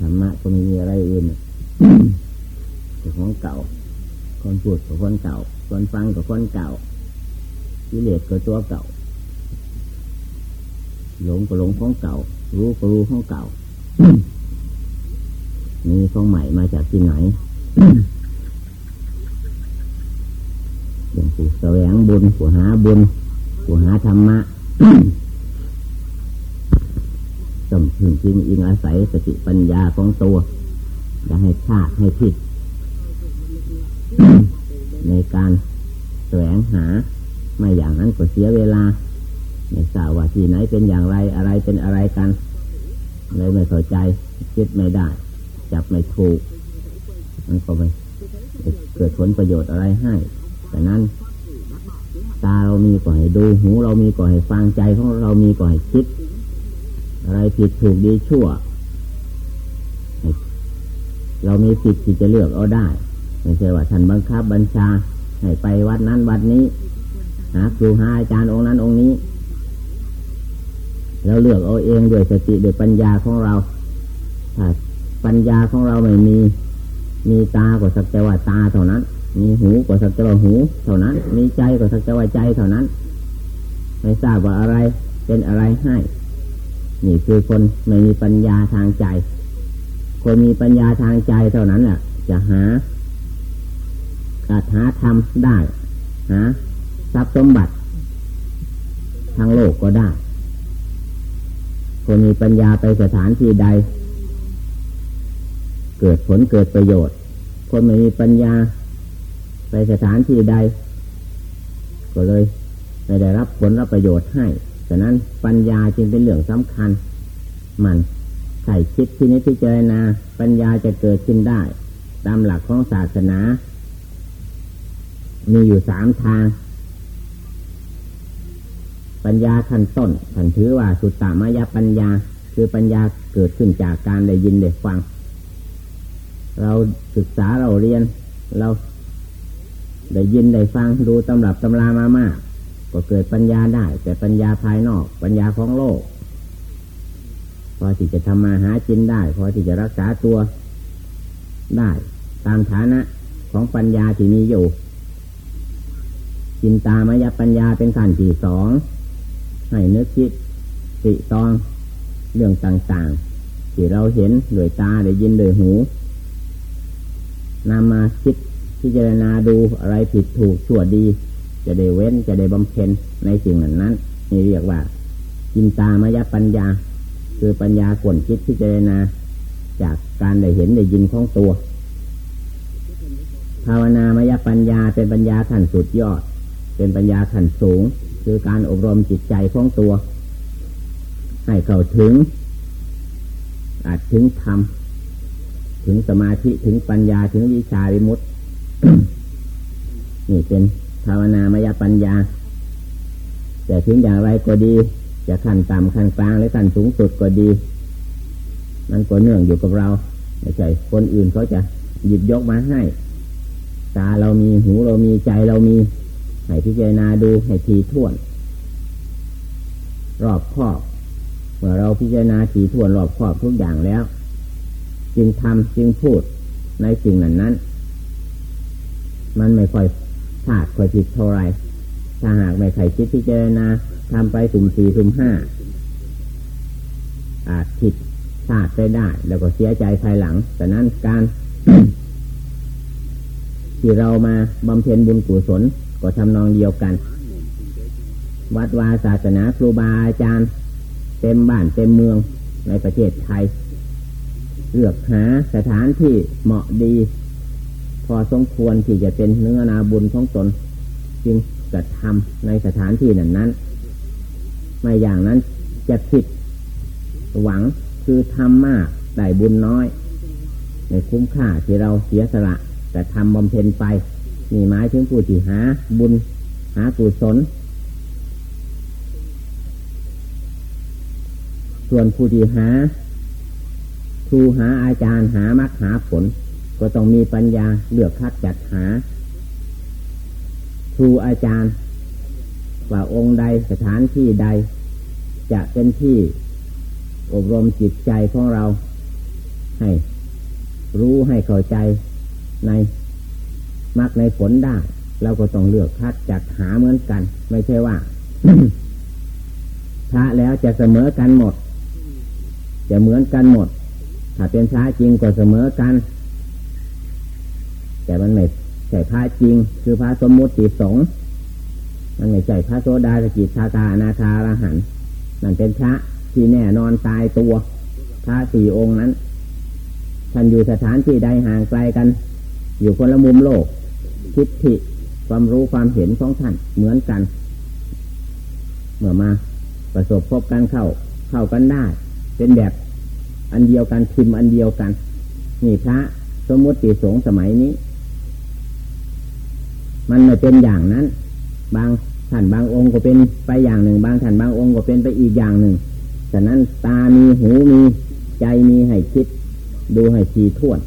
ธรรมะก็ไม่มีอะไรอื่นแต่ของเก่าคนพูดกับคนเก่าคนฟังกับคนเก่ากิเลสก็ตัวเก่า หลงก็หลงของเก่า รู้ก็รู้ของเก่ามีของใหม่มาจากที่ไหนอย่างผู้แสวงบุญผู้หาบุญผู้หาธรรมะ ต้องถึงจริงอิงอาศัยสติปัญญาของตัว อย่าให้พลาดให้ผิด ในการแสวงหา ไม่อย่างนั้นก็เสียเวลาไม่ทราบว่าที่ไหนเป็นอย่างไรอะไรเป็นอะไรกันเลยไม่เข้าใจคิดไม่ได้ จับไม่ถูกมันก็ไม่เกิดผลประโยชน์อะไรให้ แต่นั้นตาเรามีก็ให้ดูหูเรามีก็ให้ฟังใจของเรามีก็ให้คิด อะไรผิดถูกดีชั่ว เรามีสิทธิ์ที่จะเลือกเอาได้ ไม่ใช่ว่าท่านบังคับบัญชา ให้ไปวัดนั้นวัดนี้หาครูหาอาจารย์องค์นั้นองค์นี้ เราเลือกเอาเองด้วยสติด้วยปัญญาของเราถ้าปัญญาของเราไม่มี มีตาก็สักแต่ว่าตาเท่านั้น มีหูก็สักแต่ว่าหู เท่านั้น มีใจก็สักแต่ว่าใจเท่านั้น ไม่ทราบว่าอะไรเป็นอะไรให้ นี่คือคนไม่มีปัญญาทางใจ คนมีปัญญาทางใจเท่านั้นแหละจะหาอาหาทำได้หาทรัพย์สมบัติ ทางโลกก็ได้ คนมีปัญญาไปสถานที่ใด เกิดผลเกิดประโยชน์ คนไม่มีปัญญาไปสถานที่ใด ก็เลยไม่ได้รับผลรับประโยชน์ให้ ฉะนั้นปัญญาจึงเป็นเรื่องสำคัญ มันใส่คิดที่นี้พิจารณาปัญญาจะเกิดขึ้นได้ ตามหลักของศาสนา มีอยู่สามทาง ปัญญาขั้นต้นท่านถือว่าสุตตามายปัญญา คือปัญญาเกิดขึ้นจากการได้ยินได้ฟัง เราศึกษาเราเรียนเราได้ยินได้ฟังดูตำรับตำรามามาก ก็เกิดปัญญาได้ แต่ปัญญาภายนอก ปัญญาของโลก พอที่จะทำมาหาจินได้ พอที่จะรักษาตัวได้ ตามฐานะของปัญญาที่มีอยู่จินตามายปัญญาเป็นขั้นที่สองให้นึกคิดติตองเรื่องต่างๆ ที่เราเห็นด้วยตาได้ยินด้วยหูนำมาคิดพิจารณาดูอะไรผิดถูกชั่วดี จะได้เว้นจะได้บำเพ็ญในสิ่งนั้นนั้นนี่เรียกว่าจินตามายปัญญา คือปัญญาขวนคิดพิจารณาจากการได้เห็นได้ยินของตัว ภาวนามายปัญญาเป็นปัญญาขั้นสุดยอด เป็นปัญญาขั้นสูง คือการอบรมจิตใจของตัว ให้เข้าถึง อาจถึงธรรมถึงสมาธิถึงปัญญาถึงวิชาริมุตนี่เป็น ภาวนามายปัญญา แต่ถึงอย่างไรก็ดี จะขั้นต่ำขั้นกลางหรือขั้นสูงสุดก็ดี มันก็เนื่องอยู่กับเราไม่ใช่คนอื่นเขาจะหยิบยกมาให้ ตาเรามีหูเรามีใจเรามีให้พิจารณาดูให้ทีท่วน รอบครอบ เมื่อเราพิจารณาทีท่วนรอบครอบทุกอย่างแล้ว จึงทำจึงพูดในสิ่งนั้นนั้น มันไม่ค่อย พลาดค่อยผิดเท่าไรถ้าหากไม่ใครคิดพิจารณาทำไปสุ่มสี่สุ่มห้าอาจผิดพลาดไปได้ แล้วก็เสียใจภายหลังแต่นั้นการ ที่เรามาบำเพ็ญบุญกุศลก็ทำนองเดียวกัน วัดวาศาสนาครูบาอาจารย์ เต็มบ้านเต็มเมืองในประเทศไทย เลือกหาสถานที่เหมาะดี พอสมควรที่จะเป็นเนื้อนาบุญของตน จึงกระทำในสถานที่นั้นนั้นไม่อย่างนั้นจะผิดหวังคือทำมากได้บุญน้อย ในคุ้มค่าที่เราเสียสละแต่ทำบำเพ็ญไปนี่หมายถึงผู้ที่หาบุญหากุศลส่วนผู้ที่หาครูหาอาจารย์หามรรคหาผล ก็ต้องมีปัญญาเลือกคัดจัดหาครูอาจารย์ ว่าองค์ใดสถานที่ใด จะเป็นที่อบรมจิตใจของเรา ให้รู้ให้เข้าใจในมักในผลได้ เราก็ต้องเลือกคัดจากหาเหมือนกัน ไม่ใช่ว่าพระแล้วจะเสมอกันหมด จะเหมือนกันหมด ถ้าเป็นพระจริงก็เสมอกัน แต่มันไม่ใช่พระจริง คือพระสมมุติสงฆ์มันไม่ใช่พระโสดาสกิทาคานาคาระหันนั่นเป็นพระที่แน่นอนตายตัว พระสี่องค์นั้นท่านอยู่สถานที่ใดห่างไกลกัน อยู่คนละมุมโลก ทิฏฐิความรู้ความเห็นของท่านเหมือนกัน เมื่อมาประสบพบกันเข้า เข้ากันได้ เป็นแบบอันเดียวกันพิมพ์อันเดียวกันนี่พระสมมติสงสมัยนี้ มันไม่เป็นอย่างนั้น บางท่านบางองค์ก็เป็นไปอย่างหนึ่ง บางท่านบางองค์ก็เป็นไปอีกอย่างหนึ่งฉะนั้นตามีหูมีใจมีให้คิด ดูให้ทีท่วน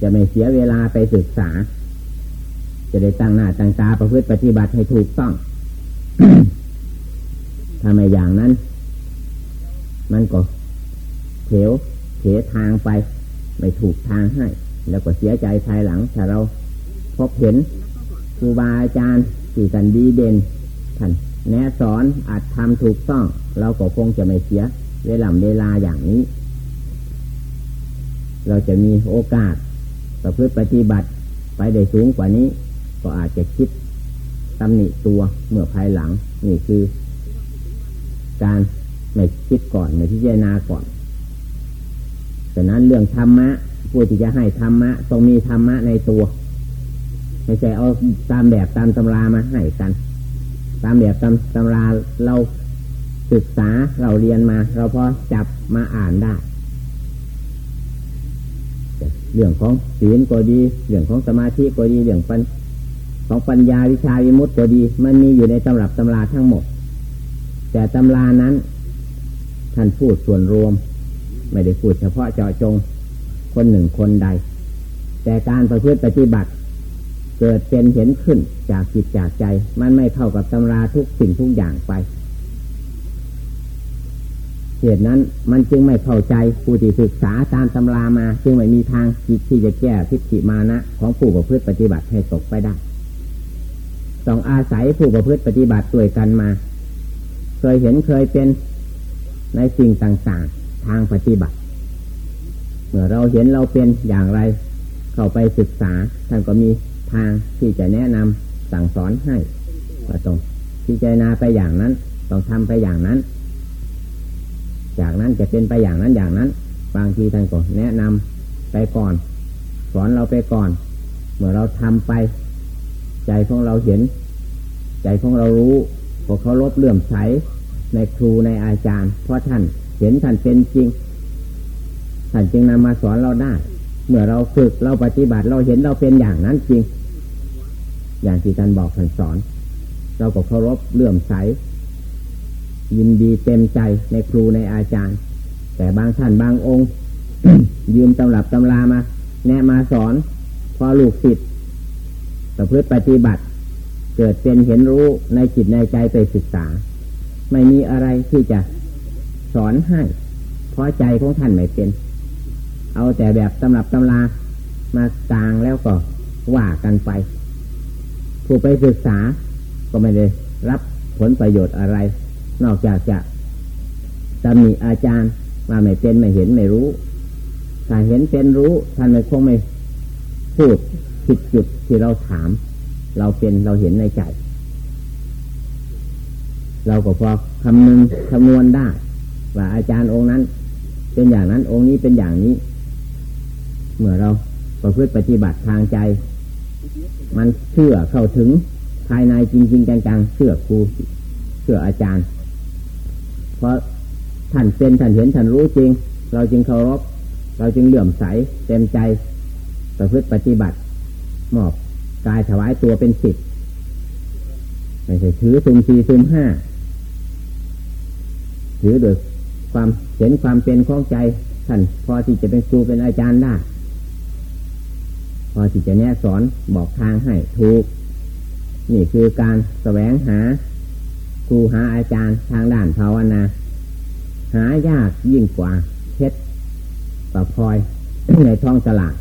จะไม่เสียเวลาไปศึกษา จะได้ตั้งหน้าตั้งตาประพฤติปฏิบัติให้ถูกต้องถ้าไม่อย่างนั้น มันก็เถวเถทางไป ไม่ถูกทางให้ แล้วก็เสียใจภายหลัง ถ้าเราพบเห็น ครูบาอาจารย์ที่สันดีเด่นท่านแนะสอนอาจทำถูกต้อง เราก็คงจะไม่เสีย เวลาเวลาอย่างนี้ เราจะมีโอกาสประพฤติปฏิบัติไปได้สูงกว่านี้ ก็อาจจะคิดตำหนิตัวเมื่อภายหลัง นี่คือ การไม่คิดก่อนไม่พิจารณาก่อนฉะนั้นเรื่องธรรมะผู้ที่จะให้ธรรมะต้องมีธรรมะในตัว ไม่ใช่เอาตามแบบตามตำรามาให้กัน ตามแบบตามตำราเราศึกษาเราเรียนมา เราพอจับมาอ่านได้ เรื่องของศีลก็ดี เรื่องของสมาธิก็ดีเรื่องปัญของปัญญาวิชาวิมุตติก็ดี มันมีอยู่ในตำรับตำราทั้งหมด แต่ตำรานั้น ท่านพูดส่วนรวม ไม่ได้พูดเฉพาะเจาะจง คนหนึ่งคนใด แต่การประพฤติปฏิบัติ เกิดเป็นเห็นขึ้นจากจิตจากใจ มันไม่เข้ากับตำราทุกสิ่งทุกอย่างไปเหตุนั้นมันจึงไม่เข้าใจผู้ที่ศึกษาตามตำรามา จึงไม่มีทางจิตที่จะแก้ทิฏฐิมานะ ของผู้ประพฤติปฏิบัติให้ตกไปได้ต้องอาศัยผู้ประพฤติปฏิบัติด้วยกันมา เคยเห็นเคยเป็นในสิ่งต่างๆ ทางปฏิบัติ เมื่อเราเห็นเราเป็นอย่างไร เข้าไปศึกษาท่านก็มี ทางที่จะแนะนำสั่งสอนให้ว่าต้องพิจารณาไปอย่างนั้น ต้องทำไปอย่างนั้น จากนั้นจะเป็นไปอย่างนั้นอย่างนั้น บางทีท่านก็แนะนำไปก่อน สอนเราไปก่อน เมื่อเราทำไป ใจของเราเห็น ใจของเรารู้พวกเขาลบเลื่อมใสในครูในอาจารย์ เพราะท่านเห็นท่านเป็นจริง ท่านจึงนำมาสอนเราได้ เมื่อเราฝึกเราปฏิบัติเราเห็นเราเป็นอย่างนั้นจริง อย่างที่ท่านบอกท่านสอน เราก็เคารพเลื่อมใส ยินดีเต็มใจในครูในอาจารย์ แต่บางท่านบางองค์ ยืมตำรับตำรามา แนะมาสอน พอลูกศิษย์ประพฤติปฏิบัติ เกิดเป็นเห็นรู้ในจิตในใจไปศึกษา ไม่มีอะไรที่จะสอนให้เพราะใจของท่านไม่เป็น เอาแต่แบบตำรับตำรามากลางแล้วก็ว่ากันไป ผู้ไปศึกษา ก็ไม่ได้รับผลประโยชน์อะไร นอกจากจะตำหนิอาจารย์ว่าไม่เป็นไม่เห็นไม่รู้ถ้าเห็นเป็นรู้ท่านไม่คงไม่พูดผิดจุดที่เราถาม เราเป็นเราเห็นในใจ เราก็พอคำนึงคำนวณได้ ว่าอาจารย์องค์นั้น เป็นอย่างนั้นองค์นี้เป็นอย่างนี้ เมื่อเราประพฤติปฏิบัติทางใจ มันเชื่อเข้าถึงภายในจริง ๆ จังๆเชื่อครูเชื่ออาจารย์ เพราะท่านเป็นท่านเห็นท่านรู้จริง เราจึงเคารพเราจึงเหลื่อมใสเต็มใจประพฤติปฏิบัติมอบกายถวายตัวเป็นสิทธิ์ไม่ใช่ถือซุมสี่ซุมห้าถือโดยความเห็นความเป็นของใจท่านพอที่จะเป็นครูเป็นอาจารย์ได้ พอที่จะแนะสอนบอกทางให้ถูก นี่คือการแสวงหาครูหาอาจารย์ทางด้านภาวนา หายากยิ่งกว่าเพชรปลาพลอยในท้องตลาด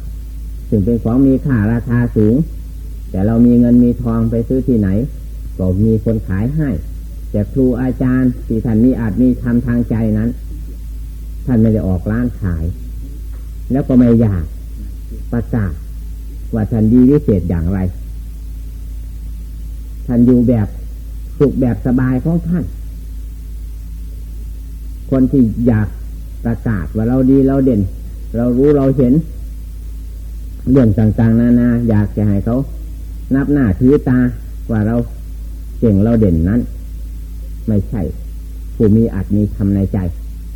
ถึงเป็นของมีค่าราคาสูง แต่เรามีเงินมีทองไปซื้อที่ไหน ก็มีคนขายให้ แต่ครูอาจารย์ที่ท่านมีอาจมีทำทางใจนั้น ท่านไม่ได้ออกร้านขาย แล้วก็ไม่อยากประกาศ ว่าท่านดีวิเศษอย่างไร ท่านอยู่แบบสุขแบบสบายของท่าน คนที่อยากประกาศว่าเราดีเราเด่น เรารู้เราเห็นเรื่องต่างๆนานาอยากจะให้เขา นับหน้าถือตาว่าเราเก่งเราเด่นนั้น ไม่ใช่ ผู้มีอาจมีทำในใจ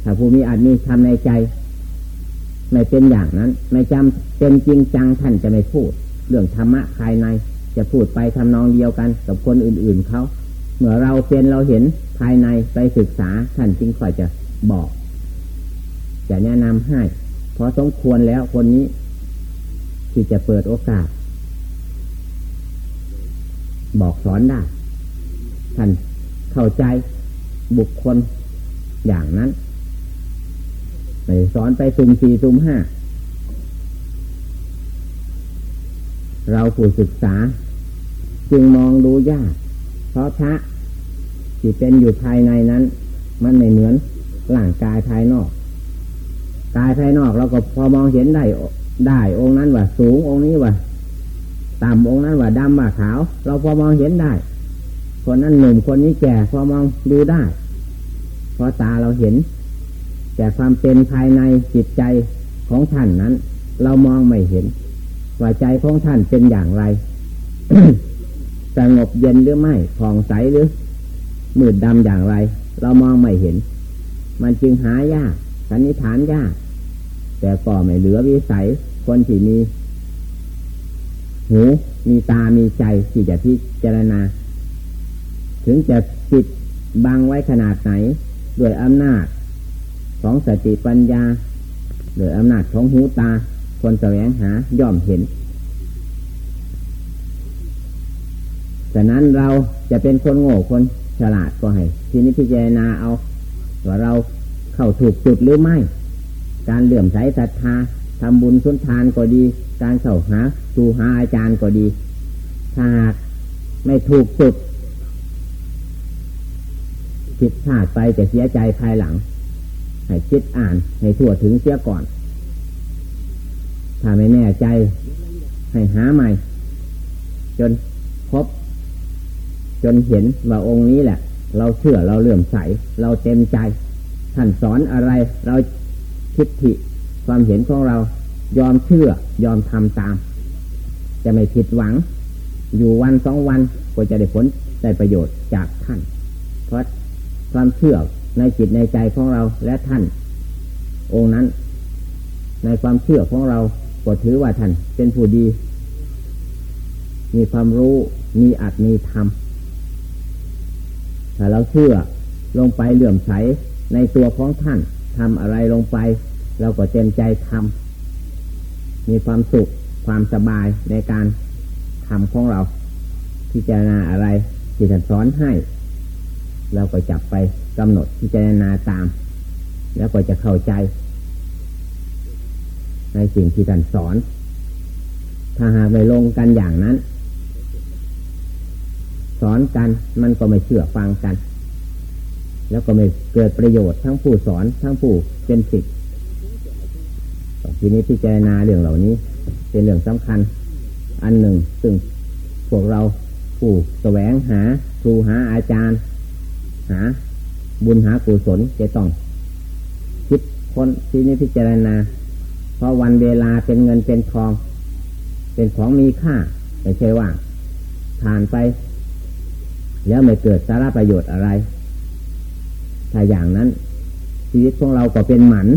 ถ้าผู้มีอาจมีทำในใจ ไม่เป็นอย่างนั้น ไม่จำเป็นจริงจังท่านจะไม่พูด เรื่องธรรมะภายใน จะพูดไปทำนองเดียวกันกับคนอื่นๆเขาเมื่อเราเป็นเราเห็นภายในไปศึกษาท่านจึงค่อยจะบอก จะแนะนำให้เพราะสมควรแล้วคนนี้ ที่จะเปิดโอกาส บอกสอนได้ท่านเข้าใจบุคคลอย่างนั้น ไม่สอนไปซุ่มสี่ซุ่มห้า เราผู้ศึกษา จึงมองดูยาก เพราะพระที่เป็นอยู่ภายในนั้น มันไม่เหมือนร่างกายภายนอก กายภายนอกเราก็พอมองเห็นได้ได้องค์นั้นว่าสูงองค์นี้ว่าต่ำองค์นั้นว่าดำว่าขาว เราพอมองเห็นได้ คนนั้นหนุ่มคนนี้แก่พอมองดูได้ เพราะตาเราเห็น แต่ความเป็นภายในจิตใจของท่านนั้น เรามองไม่เห็น ว่าใจของท่านเป็นอย่างไรสงบเย็นหรือไม่ผ่องใสหรือมืดดำอย่างไร เรามองไม่เห็น มันจึงหายากสันนิษฐานยาก แต่ก็ไม่เหลือวิสัยคนที่มี หูมีตามีใจที่จะพิจารณา ถึงจะปิดบังไว้ขนาดไหน ด้วยอำนาจ ของสติปัญญา หรืออำนาจของหูตา คนแสวงหาย่อมเห็นฉะนั้นเราจะเป็นคนโง่คนฉลาดก็ให้ทีนี้พิจารณาเอาว่าเราเข้าถูกจุดหรือไม่ การเหลื่อมใสศรัทธาทำบุญสุนทานก็ดี การเข้าหาดูหาอาจารย์ก็ดีถ้าหากไม่ถูกจุดผิดพลาดไปจะเสียใจภายหลัง ให้คิดอ่านให้ทั่วถึงเสียก่อน ถ้าไม่แน่ใจ ให้หาใหม่ จนพบ จนเห็นว่าองค์นี้แหละ เราเชื่อเราเลื่อมใส เราเต็มใจท่านสอนอะไร เราคิดถิความเห็นของเรายอมเชื่อยอมทำตาม จะไม่ผิดหวัง อยู่วันสองวันก็จะได้ผลได้ประโยชน์จากท่าน เพราะความเชื่อ ในจิตในใจของเราและท่าน องค์นั้น ในความเชื่อของเราก็ถือว่าท่านเป็นผู้ดี มีความรู้มีอัตมีธรรมถ้าเราเชื่อลงไปเหลื่อมใสในตัวของท่านทำอะไรลงไป เราก็เต็มใจทำมีความสุขความสบายในการทำของเราพิจารณาอะไรที่ท่านสอนให้ เราก็จับไป กำหนดพิจารณาตาม แล้วก็จะเข้าใจ ในสิ่งที่ท่านสอน ถ้าหากไปลงกันอย่างนั้น สอนกันมันก็ไม่เชื่อฟังกัน แล้วก็ไม่เกิดประโยชน์ทั้งผู้สอนทั้งผู้เป็นสิทธิ์ทีนี้พิจารณาเรื่องเหล่านี้ เป็นเรื่องสำคัญ อันหนึ่งซึ่งพวกเราผู้แสวงหาครูหาอาจารย์ หา บุญหากุศลจะต้อง คิดคนที่นี้พิจารณา เพราะวันเวลาเป็นเงินเป็นทอง เป็นของมีค่าไม่ใช่ว่าผ่านไป แล้วไม่เกิดสาระประโยชน์อะไร ถ้าอย่างนั้น ชีวิตของเราก็เป็นหมัน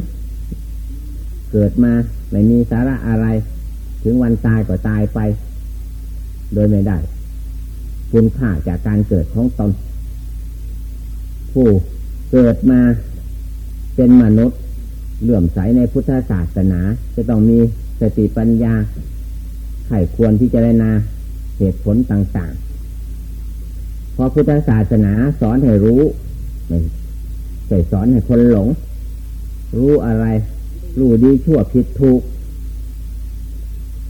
เกิดมาไม่มีสาระอะไร ถึงวันตายก็ตายไป โดยไม่ได้คุณค่าจากการเกิดของตนผู้ เกิดมาเป็นมนุษย์เหลื่อมใสในพุทธศาสนา จะต้องมีสติปัญญาไขควรพิจารณาเหตุผลต่างๆพอพุทธศาสนาสอนให้รู้ไม่ใช่สอนให้คนหลง รู้อะไร รู้ดีชั่วผิดถูก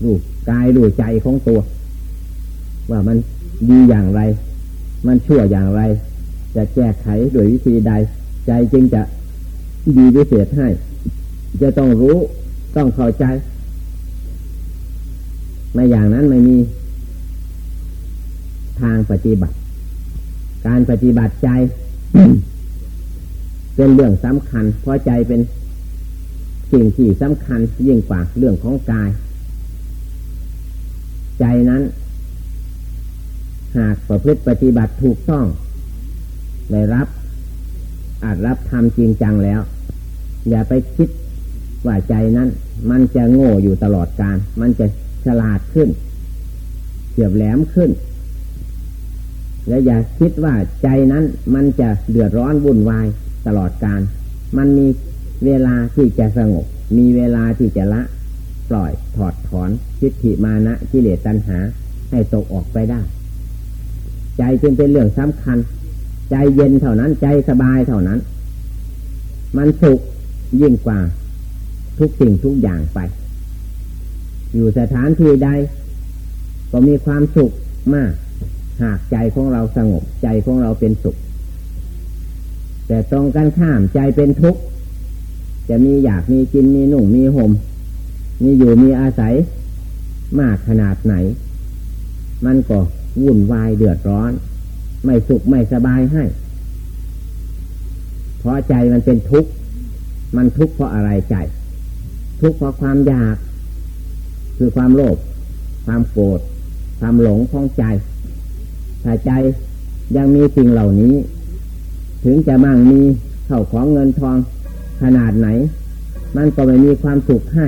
รู้กายรู้ใจของตัว ว่ามันดีอย่างไร มันชั่วอย่างไร จะแก้ไขโดยวิธีใด ใจจึงจะดีวิเศษให้ จะต้องรู้ต้องเข้าใจ ไม่อย่างนั้นไม่มีทางปฏิบัติ การปฏิบัติใจ เป็นเรื่องสำคัญ เพราะใจเป็นสิ่งที่สำคัญยิ่งกว่าเรื่องของกาย ใจนั้น หากประพฤติปฏิบัติถูกต้อง ได้รับ อาจรับทำจริงจังแล้ว อย่าไปคิดว่าใจนั้น มันจะโง่อยู่ตลอดการ มันจะฉลาดขึ้นเฉียบแหลมขึ้น และอย่าคิดว่าใจนั้นมันจะเดือดร้อนวุ่นวายตลอดการ มันมีเวลาที่จะสงบ มีเวลาที่จะละ ปล่อยถอดถอนคิดถิมานะกิเลสตัณหา ให้ตกออกไปได้ ใจจึงเป็นเรื่องสำคัญ ใจเย็นเท่านั้นใจสบายเท่านั้น มันสุขยิ่งกว่า ทุกสิ่งทุกอย่างไป อยู่สถานที่ใด ก็มีความสุขมาก หากใจของเราสงบใจของเราเป็นสุข แต่ตรงกันข้ามใจเป็นทุกข์จะมีอยากมีกินมีหนุ่งมีห่มมีอยู่มีอาศัยมากขนาดไหน มันก็วุ่นวายเดือดร้อน ไม่สุขไม่สบายให้เพราะใจมันเป็นทุกข์มันทุกข์เพราะอะไรใจ ทุกข์เพราะความอยาก คือความโลภความโกรธความหลงของใจถ้าใจยังมีสิ่งเหล่านี้ ถึงจะมั่งมีเข้าของเงินทองขนาดไหน มันก็ไม่มีความสุขให้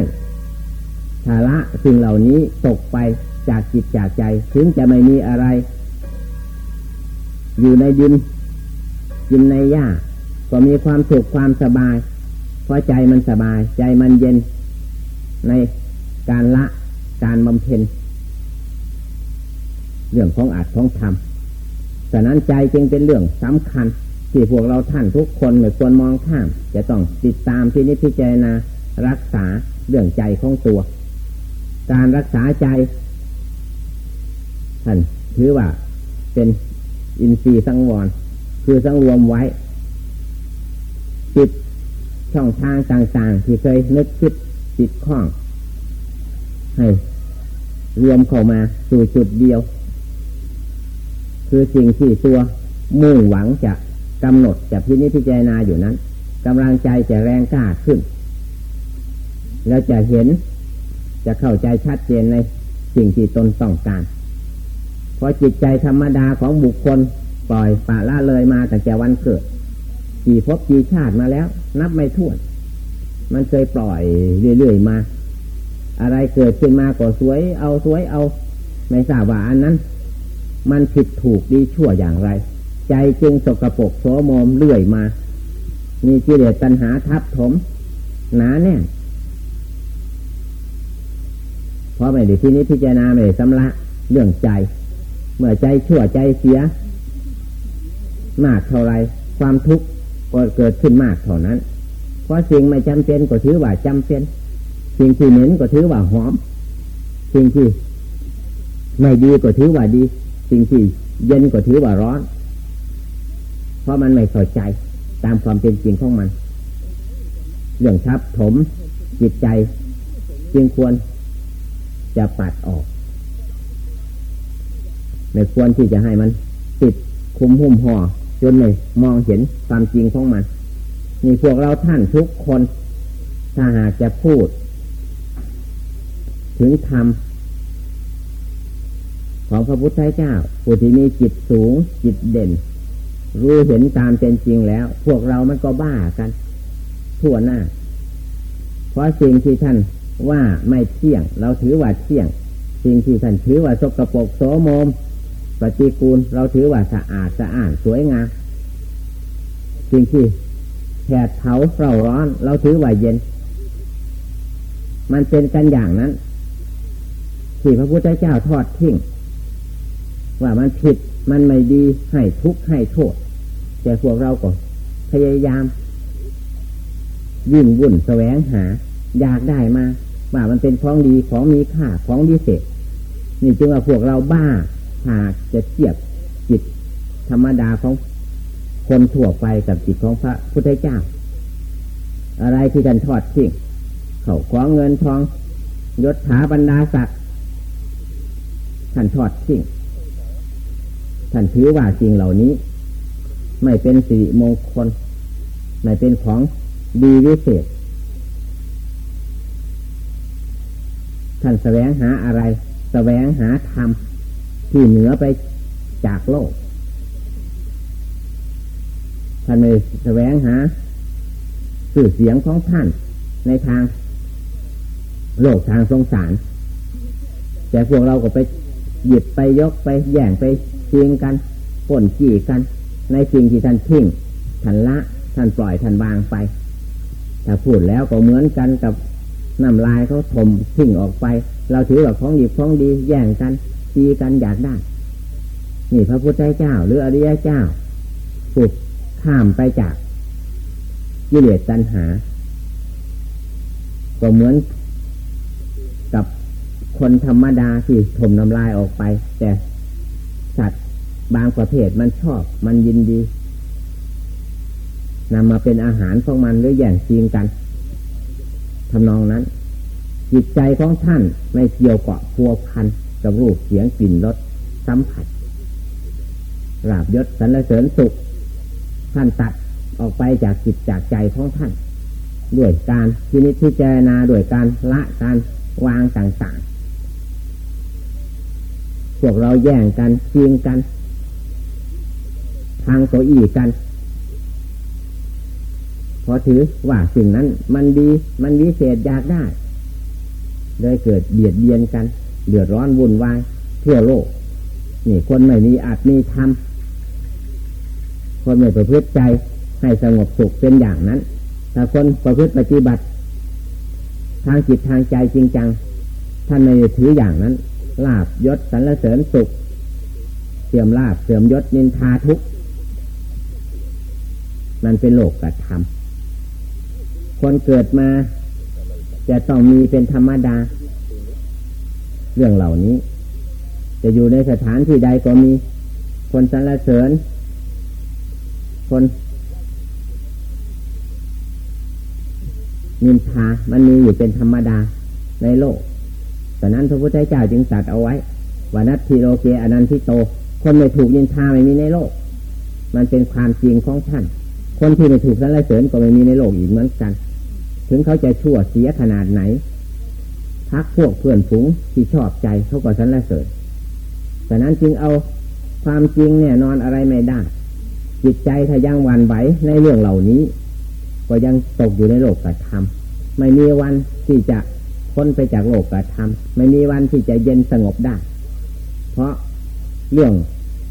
ภาระสิ่งเหล่านี้ตกไปจากจิตจากใจ ถึงจะไม่มีอะไร อยู่ในดินกินในหญ้าก็มีความสุขความสบาย เพราะใจมันสบาย ใจมันเย็น ในการละการบำเพ็ญเรื่องของอาจของธรรมฉะนั้นใจจึงเป็นเรื่องสำคัญ ที่พวกเราท่านทุกคนไม่ควรมองข้าม จะต้องติดตามที่นิพพจนารักษาเรื่องใจของตัว การรักษาใจท่านถือว่าเป็น อินทรีย์สังวร คือสังรวมไว้จิตช่องทางต่างๆ ที่เคยนึกคิดจิตข้อง ให้รวมเข้ามาสู่จุดเดียว คือสิ่งที่ตัวมุ่งหวังจะกำหนดจะพินิจพิจารณาอยู่นั้นกำลังใจจะแรงกล้าขึ้น แล้วจะเห็นจะเข้าใจชัดเจนในสิ่งที่ตนต้องการ ราะจิตใจธรรมดาของบุคคลปล่อยปละละเลยมาแต่แต่วันเกิด กี่พบกี่ชาติมาแล้ว นับไม่ถ้วน มันเคยปล่อยเรื่อยๆมา อะไรเกิดขึ้นมาก็สวย เอาสวยเอาไม่ทราบว่าอันนั้น มันผิดถูกดีชั่วอย่างไร ใจจึงสกรปรกโสมมเลื่อยมา มีกิเลสตัณหาทับถม หนาแน่นเพราะไม่ได้ที่นี้พิจารณาไม่ได้สำละเรื่องใจ มื่อใจชั่วใจเสีย มากเท่าไรความทุกข์ก็เกิดขึ้นมากเท่านั้น เพราะสิ่งไม่จำเป็นก็ถือว่าจำเป็น สิ่งที่เหม็นก็ถือว่าหอม สิ่งที่ไม่ดีก็ถือว่าดี สิ่งที่เย็นก็ถือว่าร้อน เพราะมันไม่เข้าใจตามความเป็นจริงของมัน เรื่องทับถมจิตใจจึงควรจะปัดออก ไม่ควรที่จะให้มัน ติดคุมหุ่มห่อจนเลยมองเห็นความจริงของมันนี่พวกเราท่านทุกคน ถ้าหากจะพูด ถึงธรรมของพระพุทธเจ้าผู้ที่มีจิตสูงจิตเด่น รู้เห็นตามเป็นจริงแล้ว พวกเรามันก็บ้ากัน ทั่วหน้า เพราะสิ่งที่ท่านว่าไม่เที่ยง เราถือว่าเที่ยง สิ่งที่ท่านถือว่าสกรปรกโสมม ปฏิกูลเราถือว่าสะอาดสะอาดสวยงามสิ่งที่แผดเผาเราร้อน เราถือว่าเย็น มันเป็นกันอย่างนั้น ที่พระพุทธเจ้าทอดทิ้งว่ามันผิดมันไม่ดีให้ทุกข์ให้โทษ แต่พวกเราก็พยายาม ยิ่งวุ่นแสวงหา อยากได้มาว่ามันเป็นของดีของมีค่าของดีเศษนี่จึงว่าพวกเราบ้า หากจะเทียบจิตธรรมดาของคนทั่วไปกับจิตของพระพุทธเจ้า อะไรที่ท่านทอดทิ้งเขาของเงินทองยศถาบรรดาศักดิ์ท่านทอดทิ้งท่านถือว่าสิ่งเหล่านี้ ไม่เป็นสิริมงคล ไม่เป็นของดีวิเศษ ท่านแสวงหาอะไร แสวงหาธรรม ที่เหนือไปจากโลกท่านเลยแสวงหาสื่อเสียงของท่านในทาง โลกทางสงสาร แต่พวกเราก็ไปหยิบไปยกไปแย่งไปชิงกันป่นจี่กัน ในสิ่งที่ท่านทิ้งท่านละท่านปล่อยท่านวางไป ถ้าพูดแล้วก็เหมือนกันกับน้ำลายเขาถมทิ้งออกไป เราถือว่าของดีของดีแย่งกัน ตีกันอยากได้ นี่พระพุทธเจ้า หรืออริยเจ้าพูดข้ามไปจากกิเลสตัณหา ก็เหมือนกับคนธรรมดาที่ถมน้ำลายออกไป แต่สัตว์บางประเภทมันชอบ มันยินดีนำมาเป็นอาหารของมันหรือแย่งชิงกันทำนองนั้น จิตใจของท่านไม่เกี่ยวเกาะพัวพัน กับรูปเสียงกลิ่นรสสัมผัสราบยศสรรเสริญสุข ท่านตัดออกไปจากจิตจากใจของท่าน ด้วยการพินิจพิจารณาด้วยการละการวางต่างๆ พวกเราแย่งกันชิงกัน ทางตัวอีกัน พอถือว่าสิ่งนั้นมันดีมันวิเศษอยากได้ เลยเกิดเบียดเบียนกัน เดือดร้อนวุ่นวายทั่วโลก นี่คนไม่มีอาจมีธรรมคนไม่ประพฤติใจให้สงบสุขเป็นอย่างนั้น แต่คนประพฤติปฏิบัติ ทางจิตทางใจจริงจัง ท่านไม่ถืออย่างนั้น ลาบยศสรรเสริญสุขเสื่อมลาบเสื่อมยศนินทาทุกมันเป็นโลกกระทำคนเกิดมา จะต้องมีเป็นธรรมดา เรื่องเหล่านี้ จะอยู่ในสถานที่ใดก็มี คนสรรเสริญ คนนินทามันมีอยู่เป็นธรรมดาในโลกแต่นั้นพระพุทธเจ้าจึงตัดเอาไว้ว่านัตทิโลเกอนันทิโต คนไม่ถูกนินทาไม่มีในโลก มันเป็นความจริงของท่าน คนที่ไม่ถูกสรรเสริญก็ไม่มีในโลกอีกเหมือนกัน ถึงเขาจะชั่วเสียขนาดไหน พักพวกเพื่อนฝูงที่ชอบใจเขาก็สรรเสริญแต่นั้นจึงเอาความจริงเนี่ยนอนอะไรไม่ได้ จิตใจถ้ายังวันไหวในเรื่องเหล่านี้ ก็ยังตกอยู่ในโลกกระทำไม่มีวันที่จะพ้นไปจากโลกกระทำไม่มีวันที่จะเย็นสงบได้ เพราะเรื่อง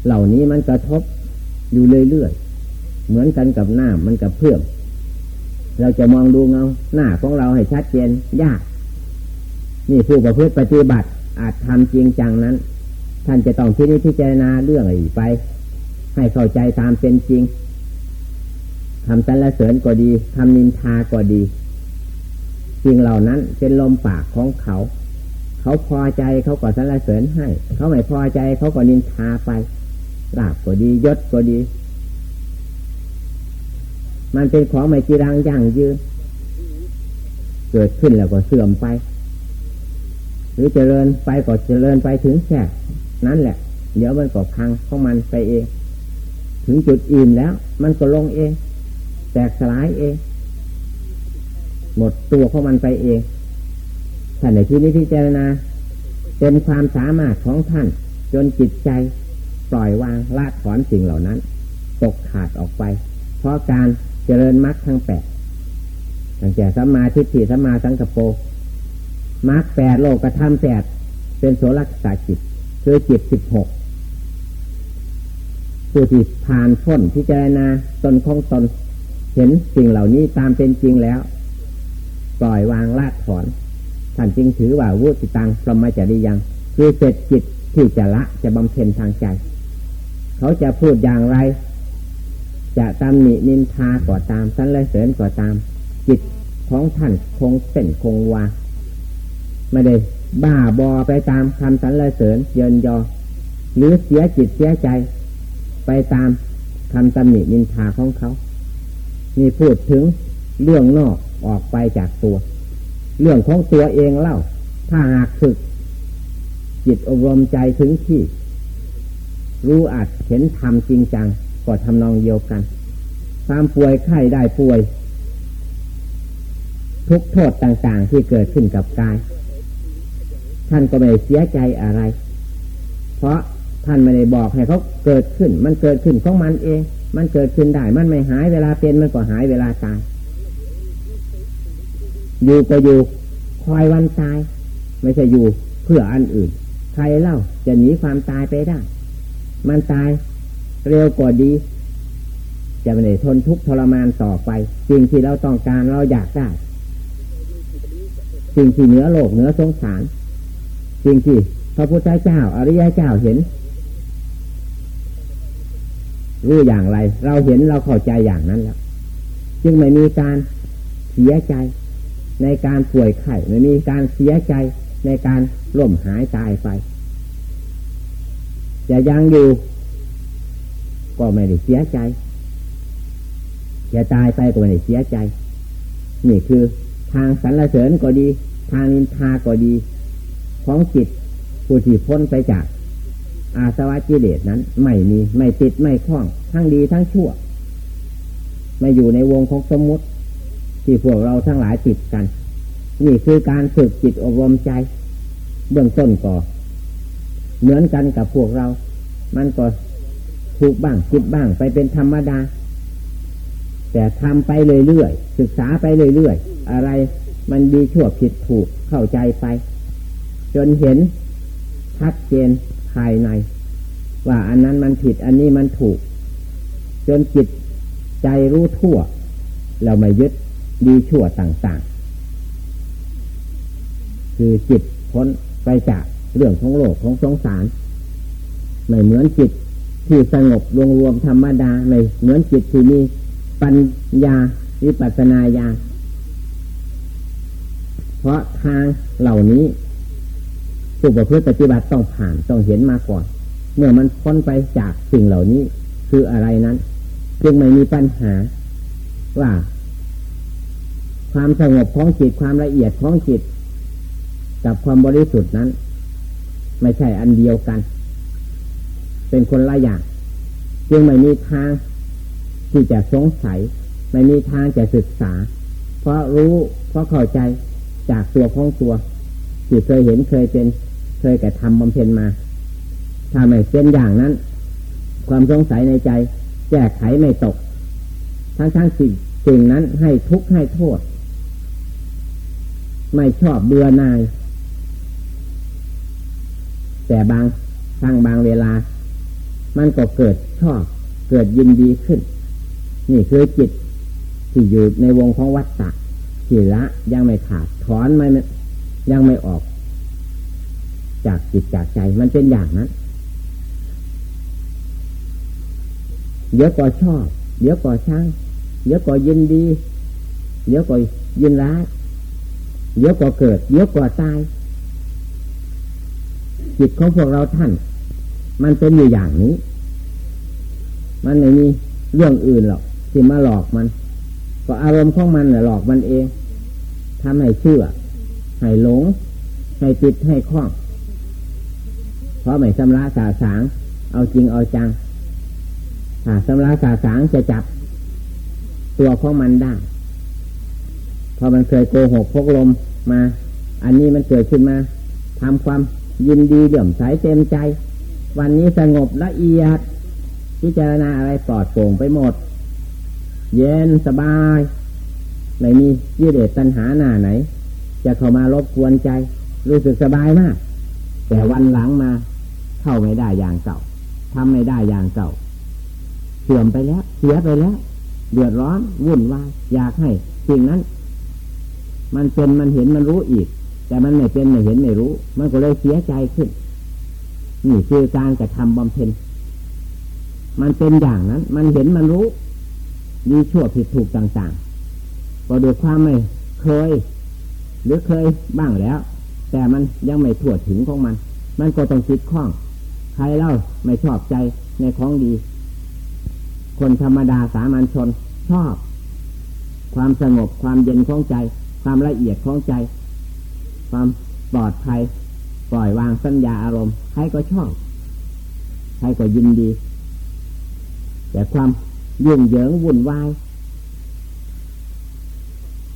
เหล่านี้มันกระทบอยู่เรื่อยๆเหมือนกันกับหน้ามันกับเพื่อมเราจะมองดูเงาหน้าของเราให้ชัดเจนยาก นี่ผู้ประพฤติปฏิบัติอาจทำจริงจังนั้น ท่านจะต้องที่นี้พิจารณาเรื่องอะไรไป ให้เข้าใจตามเป็นจริงทำสรรเสริญก็ดีทำนินทาก็ดีสิ่งเหล่านั้นเป็นลมปากของเขา เขาพอใจเขาก็สรรเสริญให้ เขาไม่พอใจเขาก็นินทาไปราบก็ดียศก็ดี มันเป็นของไม่จีรังยั่งยืนเกิดขึ้นแล้วก็เสื่อมไป หรือเจริญไปก็เจริญไปถึงแค่นั้นแหละ เดี๋ยวมันก็พังของมันไปเอง ถึงจุดอิ่มแล้ว มันก็ลงเอง แตกสลายเอง หมดตัวของมันไปเองท่านในที่นี้พิจารณาเป็นความสามารถของท่าน จนจิตใจปล่อยวางละถอนสิ่งเหล่านั้น ตกขาดออกไป เพราะการเจริญมรรคทั้งแปดตั้งแต่สัมมาทิฏฐิสัมมาสังกปร มรรคแปดโลกธรรมแปดเป็นโสรักษาจิตคือจิตสิบหกผู้ที่ผ่านพ้นพิจารณาตนของตน เห็นสิ่งเหล่านี้ตามเป็นจริงแล้ว ปล่อยวางละถอนท่านจึงถือว่าวุติตังพรหมจริยัง คือเสร็จจิตที่จะละจะบำเพ็ญทางใจ เขาจะพูดอย่างไร จะตำหนินินทาก็ตามสันเลเสริญก็ตาม จิตขของท่านคงเส้นคงวา ไม่ได้บ้าบอไปตามคำสรรเสริญเยินยอ หรือเสียจิตเสียใจ ไปตามคำตำหนินินทาของเขามีพูดถึงเรื่องนอกออกไปจากตัว เรื่องของตัวเองเล่า ถ้าหากฝึก จิตอบรมใจถึงที่ รู้อาจเห็นธรรมจริงจังก็ทำนองเดียวกัน ความป่วยไข้ได้ป่วย ทุกโทษต่างๆที่เกิดขึ้นกับกาย ท่านก็ไม่เสียใจอะไร เพราะท่านไม่ได้บอกให้เขาเกิดขึ้น มันเกิดขึ้นของมันเอง มันเกิดขึ้นได้ มันไม่หายเวลาเป็นมันก็หายเวลาตาย อยู่ก็อยู่คอยวันตาย ไม่ใช่อยู่เพื่ออันอื่น ใครเล่าจะหนีความตายไปได้ มันตายเร็วกว่าดี จะไม่ได้ทนทุกข์ทรมานต่อไปสิ่งที่เราต้องการเราอยากได้สิ่งที่เหนือโลกเหนือสงสาร สิ่งที่พระพุทธเจ้า อริยเจ้าเห็นรู้อย่างไร เราเห็นเราเข้าใจอย่างนั้นแล้วจึงไม่มีการเสียใจ ในการป่วยไข้ไม่มีการเสียใจในการล่มหายตายไปจะยังอยู่ ก็ไม่ได้เสียใจจะตายไปก็ไม่ได้เสียใจ นี่คือ ทางสรรเสริญก็ดี ทางนินทาก็ดี ของจิตผู้ที่พ้นไปจาก อาสวะกิเลสนั้น ไม่มีไม่ติดไม่คล้อง ทั้งดีทั้งชั่ว ไม่อยู่ในวงของสมมติ ที่พวกเราทั้งหลายติดกัน นี่คือการฝึกจิตอบรมใจ เบื้องต้นก่อเหมือนกันกับพวกเรา มันก็ถูกบ้างผิดบ้างไปเป็นธรรมดา แต่ทำไปเรื่อยๆศึกษาไปเรื่อยๆอะไรมันดีชั่วผิดถูกเข้าใจไป จนเห็นชัดเจนภายใน ว่าอันนั้นมันผิดอันนี้มันถูก จนจิตใจรู้ทั่ว เราไม่ยึดดีชั่วต่างๆ คือจิตพ้นไปจากเรื่องของโลกของสงสาร ไม่เหมือนจิตที่สงบรวมรวมธรรมดาไม่เหมือนจิตที่มีปัญญาวิปัสนาญาเพราะทางเหล่านี้ ผู้ประพฤติปฏิบัติต้องผ่านต้องเห็นมาก่อน เมื่อมันพ้นไปจากสิ่งเหล่านี้คืออะไรนั้น จึงไม่มีปัญหาว่า ความสงบของจิตความละเอียดของจิต กับความบริสุทธิ์นั้น ไม่ใช่อันเดียวกัน เป็นคนละอย่างจึงไม่มีทางที่จะสงสัย ไม่มีทางจะศึกษา เพราะรู้เพราะเข้าใจจากตัวของตัวที่เคยเห็นเคยเป็น เคยแต่ทำบำเพ็ญมา ถ้าไม่เป็นอย่างนั้น ความสงสัยในใจ แก้ไขไม่ตก ทั้งทั้งสิ่งสิ่งนั้นให้ทุกข์ให้โทษ ไม่ชอบเบื่อนาย แต่บางครั้งบางเวลา มันก็เกิดชอบ เกิดยินดีขึ้น นี่คือจิตที่อยู่ในวงของวัฏฏะที่ละยังไม่ขาดถอนไม่ยังไม่ออก จากจิตจากใจมันเป็นอย่างนั้น เดี๋ยวก็ชอบ เดี๋ยวก็ช่าง เดี๋ยวก็ยินดี เดี๋ยวก็ยินร้าย เดี๋ยวก็เกิด เดี๋ยวก็ตาย จิตของพวกเราท่าน มันเป็นอยู่อย่างนี้ มันไม่มีเรื่องอื่นหรอกที่มาหลอกมัน ก็อารมณ์ของมันหลอกมันเองทำให้เชื่อให้หลงให้ติดให้คล้อง เพราะไม่สำระสาสาง เอาจริงเอาจังถ้าสำระสาสางจะจับ ตัวของมันได้พอมันเคยโกหกพกลมมา อันนี้มันเกิดขึ้นมาทำความยินดีเดื่อมใสเต็มใจ วันนี้สงบละเอียด พิจารณาอะไรปลอดโปร่งไปหมด เย็นสบายไม่มียืดเดตัณหาหน้าไหน จะเข้ามารบกวนใจ รู้สึกสบายมาก แต่วันหลังมา เข้าไม่ได้อย่างเก่าทำไม่ได้อย่างเก่า เสื่อมไปแล้ว เสียไปแล้ว เดือดร้อนวุ่นวายอยากให้สิ่งนั้น มันเป็นมันเห็นมันรู้อีก แต่มันไม่เป็นไม่เห็นไม่รู้ มันก็เลยเสียใจขึ้น นี่คือการกระทำบำเพ็ญมันเป็นอย่างนั้น มันเห็นมันรู้มีชั่วผิดถูกต่างๆก็ด้วยความไม่เคย หรือเคยบ้างแล้ว แต่มันยังไม่ถั่วถึงของมัน มันก็ต้องคิดข้อง ใครเล่าไม่ชอบใจในของดี คนธรรมดาสามัญชนชอบ ความสงบความเย็นของใจ ความละเอียดของใจ ความปลอดภัยปล่อยวางสัญญาอารมณ์ใครก็ชอบใครก็ยินดี แต่ความยุ่งเหยิงวุ่นวาย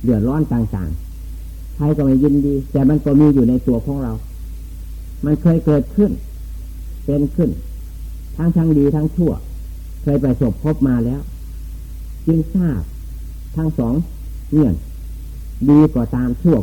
เดือดร้อนต่างๆใครก็ไม่ยินดี แต่มันก็มีอยู่ในตัวของเรา มันเคยเกิดขึ้น เป็นขึ้น ทั้งทั้งดีทั้งชั่ว เคยประสบพบมาแล้ว จึงทราบทั้งสองเงื่อน ดีกว่าตามชั่ว